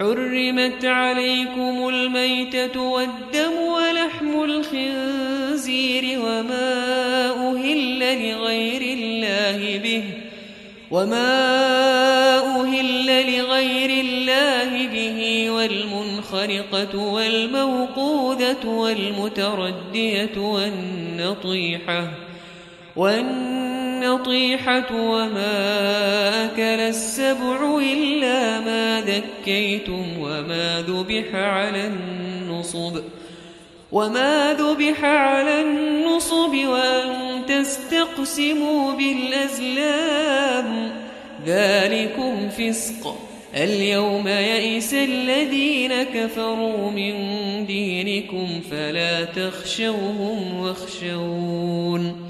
حرمت عليكم الميتة والدم ولحم الخنزير وما أهل لغير الله به وما أهل لغير الله به والمنخرقة والموقوذة والمتردية والنطيحة والنطيحة وما أكل السبع إلا ما ذكيتم وما ذبح على النصب. وما ذبح على النصب وأن تستقسموا بالأزلام. ذلكم فسق. اليوم يئس الذين كفروا من دينكم فلا تخشوهم واخشون.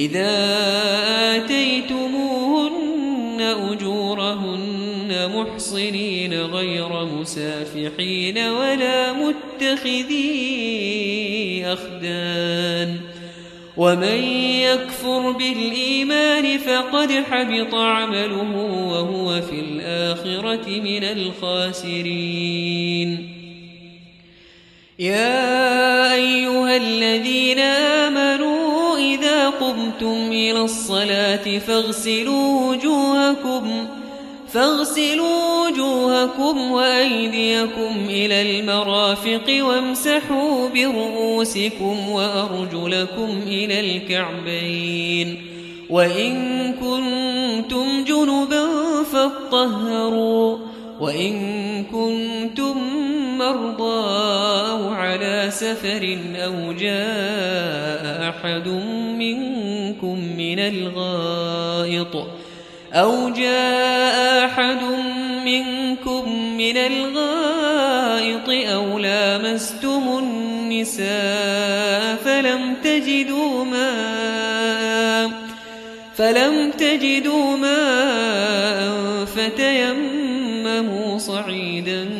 إذا آتيتموهن أجورهن محصنين غير مسافحين ولا متخذي أخدان ومن يكفر بالإيمان فقد حبط عمله وهو في الآخرة من الخاسرين. يا أيها الذين آمنوا قمتم إلى الصلاة فاغسلوا وجوهكم فاغسلوا وجوهكم وأيديكم إلى المرافق وامسحوا برؤوسكم وأرجلكم إلى الكعبين. وإن كنتم جنبا فاطهروا وإن كنتم مرضى أو على سفر أو جاء أحد منكم من الغائط أو جاء أحد منكم من الغائط أو لامستم النساء فلم تجدوا ماء فلم تجدوا ماء فتيمموا صعيدا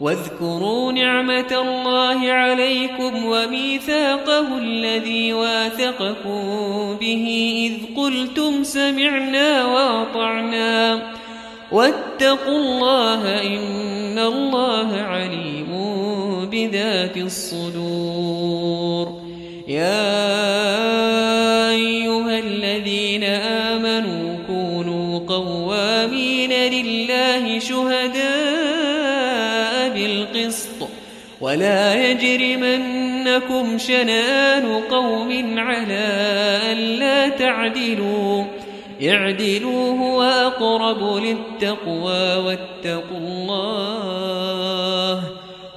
واذكروا نعمة الله عليكم وميثاقه الذي واثقكم به إذ قلتم سمعنا وأطعنا. واتقوا الله إن الله عليم بذات الصدور. يا ولا يجرمنكم شنآن قوم على ألا تعدلوا. اعدلوا هو أقرب للتقوى واتقوا الله.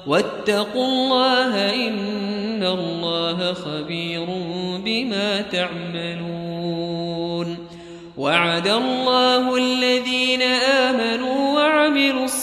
واتقوا الله إن الله خبير بما تعملون. وعد الله الذين آمنوا وعملوا الصالحات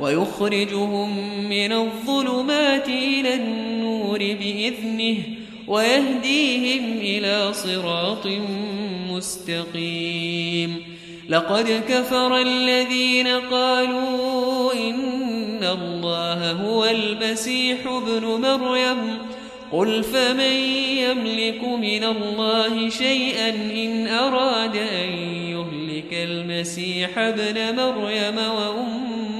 ويخرجهم من الظلمات إلى النور بإذنه ويهديهم إلى صراط مستقيم. لقد كفر الذين قالوا إن الله هو المسيح ابن مريم. قل فمن يملك من الله شيئا إن أراد أن يهلك المسيح ابن مريم وأمه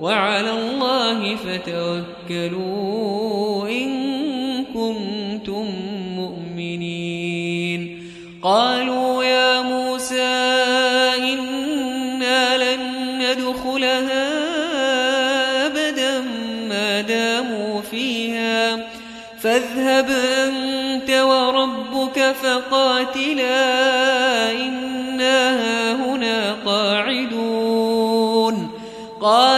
وعلى الله فتوكلوا إن كنتم مؤمنين. قالوا يا موسى إنا لن ندخلها أبدا ما داموا فيها. فاذهب أنت وربك فقاتلا إنا هنا قاعدون. قال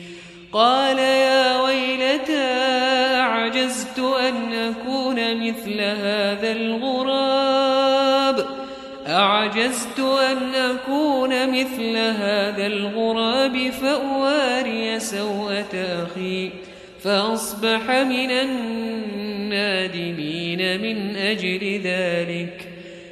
قال يا ويلتى أعجزت أن أكون مثل هذا الغراب. أعجزت أن أكون مثل هذا الغراب فأواري سوءة أخي فأصبح من النادمين من أجل ذلك.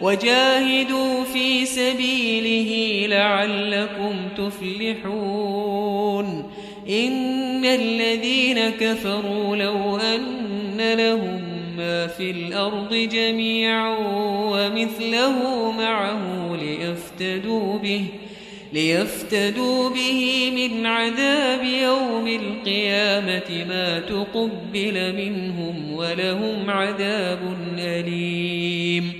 وجاهدوا في سبيله لعلكم تفلحون. إن الذين كفروا لو أن لهم ما في الأرض جميعا ومثله معه ليفتدوا به ليفتدوا به من عذاب يوم القيامة ما تقبل منهم ولهم عذاب أليم.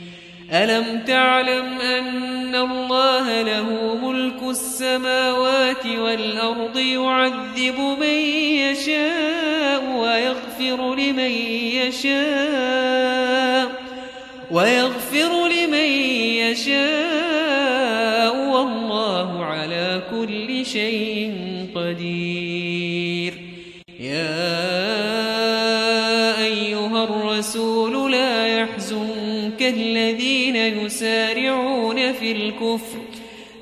ألم تعلم أن الله له ملك السماوات والأرض يعذب من يشاء ويغفر لمن يشاء ويغفر لمن يشاء والله على كل شيء قدير يا أيها الرسول لا يحزنك الذين يسارعون في الكفر.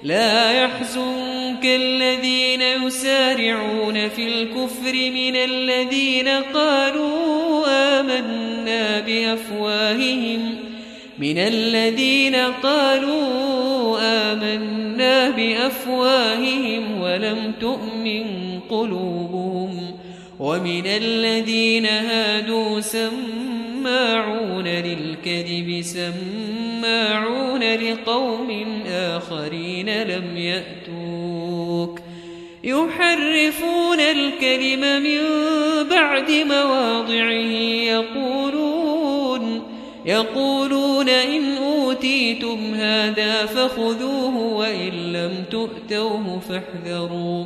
لا يحزنك الذين يسارعون في الكفر من الذين قالوا آمنا بأفواههم. من الذين قالوا آمنا بأفواههم ولم تؤمن قلوبهم. ومن الذين هادوا سماعون للكذب سماعون لقوم آخرين لم يأتوك. يحرفون الكلم من بعد مواضعه يقولون يقولون إن أوتيتم هذا فخذوه وإن لم تؤتوه فاحذروا.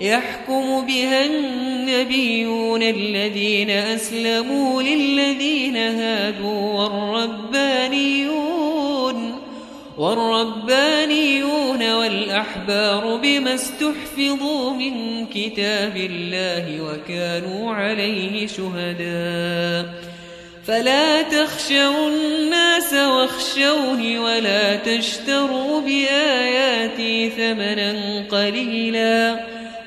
يحكم بها النبيون الذين أسلموا للذين هادوا والربانيون والربانيون والأحبار بما استحفظوا من كتاب الله وكانوا عليه شهداء. فلا تخشوا الناس واخشوني ولا تشتروا بآياتي ثمنا قليلا.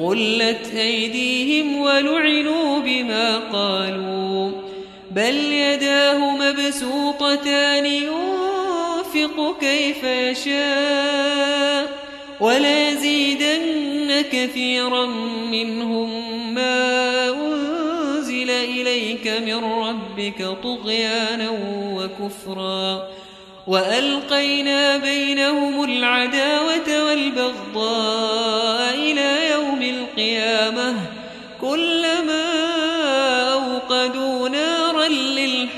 غلت أيديهم ولعنوا بما قالوا. بل يداه مبسوطتان ينفق كيف يشاء وليزيدن كثيرا منهم ما أنزل إليك من ربك طغيانا وكفرا. وألقينا بينهم العداوة والبغضاء.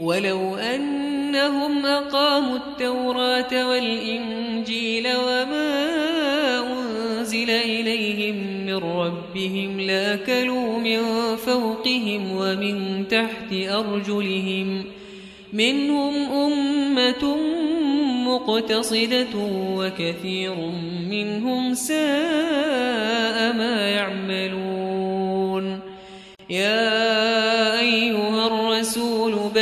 ولو أنهم أقاموا التوراة والإنجيل وما أنزل إليهم من ربهم لاكلوا من فوقهم ومن تحت أرجلهم منهم أمة مقتصدة وكثير منهم ساء ما يعملون. يا أيها الرسول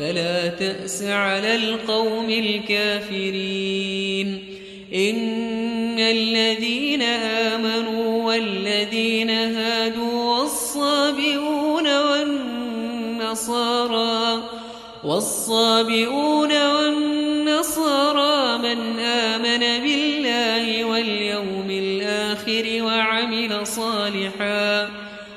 فلا تأس على القوم الكافرين. إن الذين آمنوا والذين هادوا والصابئون والنصارى والصابئون والنصارى من آمن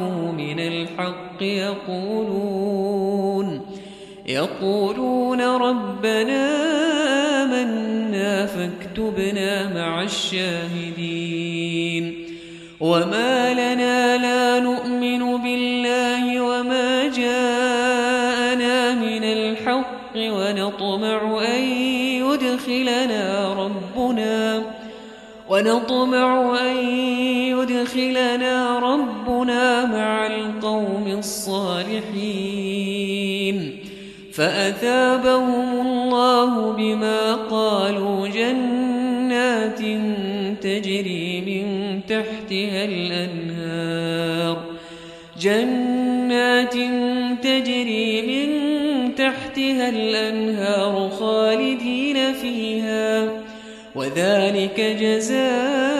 عرفوا من الحق يقولون يقولون ربنا آمنا فاكتبنا مع الشاهدين وما لنا لا نؤمن بالله وما جاءنا من الحق ونطمع أن يدخلنا ربنا ونطمع أن يدخلنا ربنا مع القوم الصالحين. فأثابهم الله بما قالوا جنات تجري من تحتها الأنهار. جنات تجري من تحتها الأنهار خالدين فيها. وذلك جزاء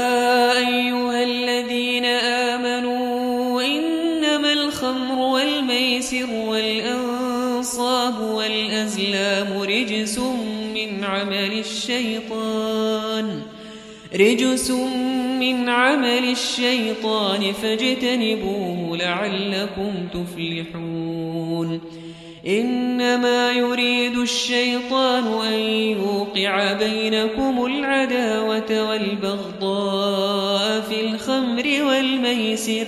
والأنصاب والأزلام رجس من عمل الشيطان. رجس من عمل الشيطان فاجتنبوه لعلكم تفلحون. إنما يريد الشيطان أن يوقع بينكم العداوة والبغضاء في الخمر والميسر.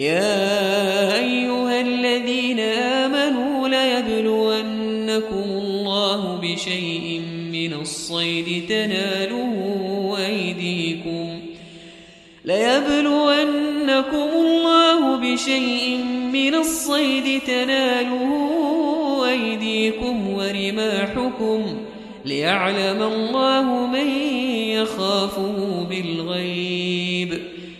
يا أيها الذين آمنوا ليبلونكم الله بشيء من الصيد تناله أيديكم ليبلونكم الله بشيء من الصيد تناله أيديكم ورماحكم ليعلم الله من يخافه بالغيب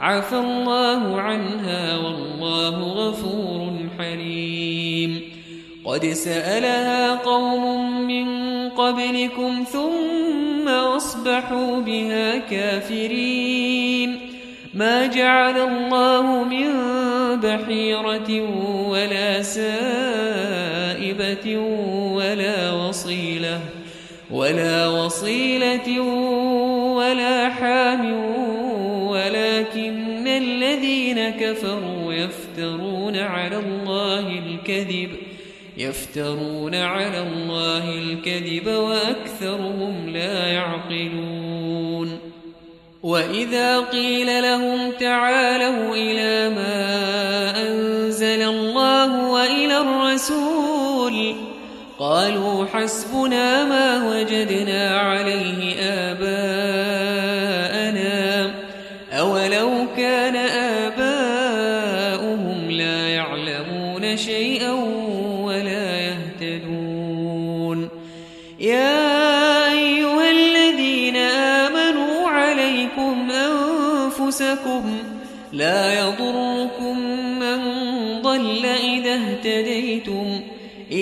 عفى الله عنها والله غفور حليم. قد سألها قوم من قبلكم ثم أصبحوا بها كافرين. ما جعل الله من بحيرة ولا سائبة ولا وصيلة ولا وصيلة ولا حام ولكن الذين كفروا يفترون على الله الكذب يفترون على الله الكذب وأكثرهم لا يعقلون. وإذا قيل لهم تعالوا إلى ما أنزل الله وإلى الرسول قالوا حسبنا ما وجدنا عليه آباءنا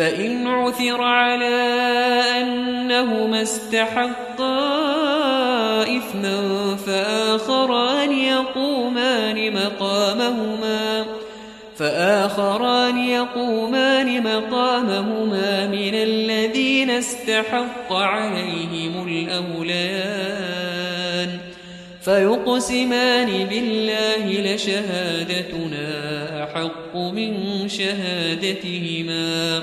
فإن عثر على أنهما استحقا إثما فآخران يقومان مقامهما فآخران يقومان مقامهما من الذين استحق عليهم الأوليان فيقسمان بالله لشهادتنا أحق من شهادتهما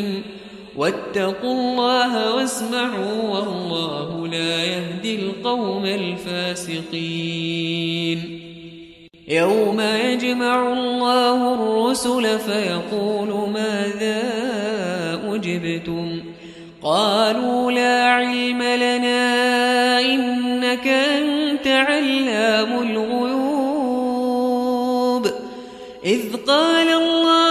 واتقوا الله واسمعوا والله لا يهدي القوم الفاسقين. يوم يجمع الله الرسل فيقول ماذا أجبتم؟ قالوا لا علم لنا إنك أنت علام الغيوب. إذ قال الله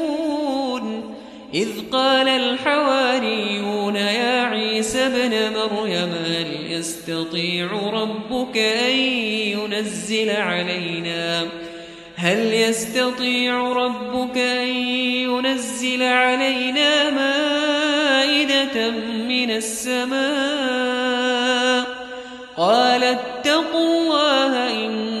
إذ قال الحواريون يا عيسى ابن مريم هل يستطيع ربك أن ينزل علينا؟ هل يستطيع ربك أن ينزل علينا مائدة من السماء؟ قال اتقوا الله إن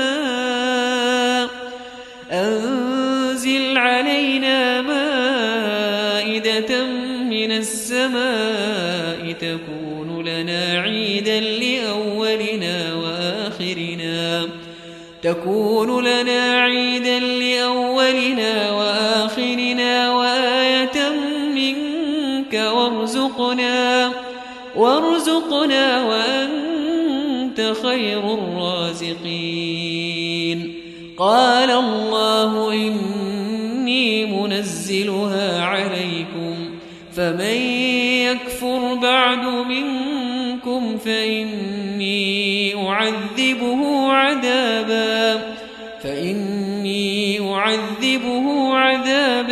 تكون لنا عيدا لأولنا وآخرنا وآية منك وارزقنا وارزقنا وأنت خير الرازقين. قال الله إني منزلها عليكم فمن يكفر بعد منكم فإني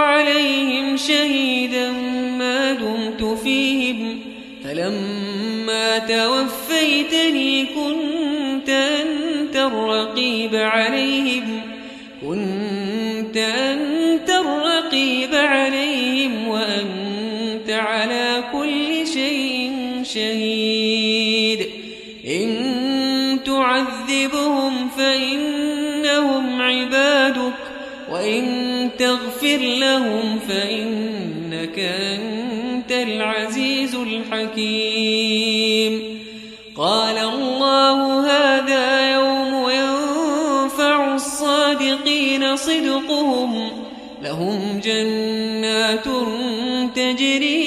عليهم شهيدا ما دمت فيهم فلما توفيتني كنت أنت الرقيب عليهم. حكيم. قال الله هذا يوم ينفع الصادقين صدقهم لهم جنات تجري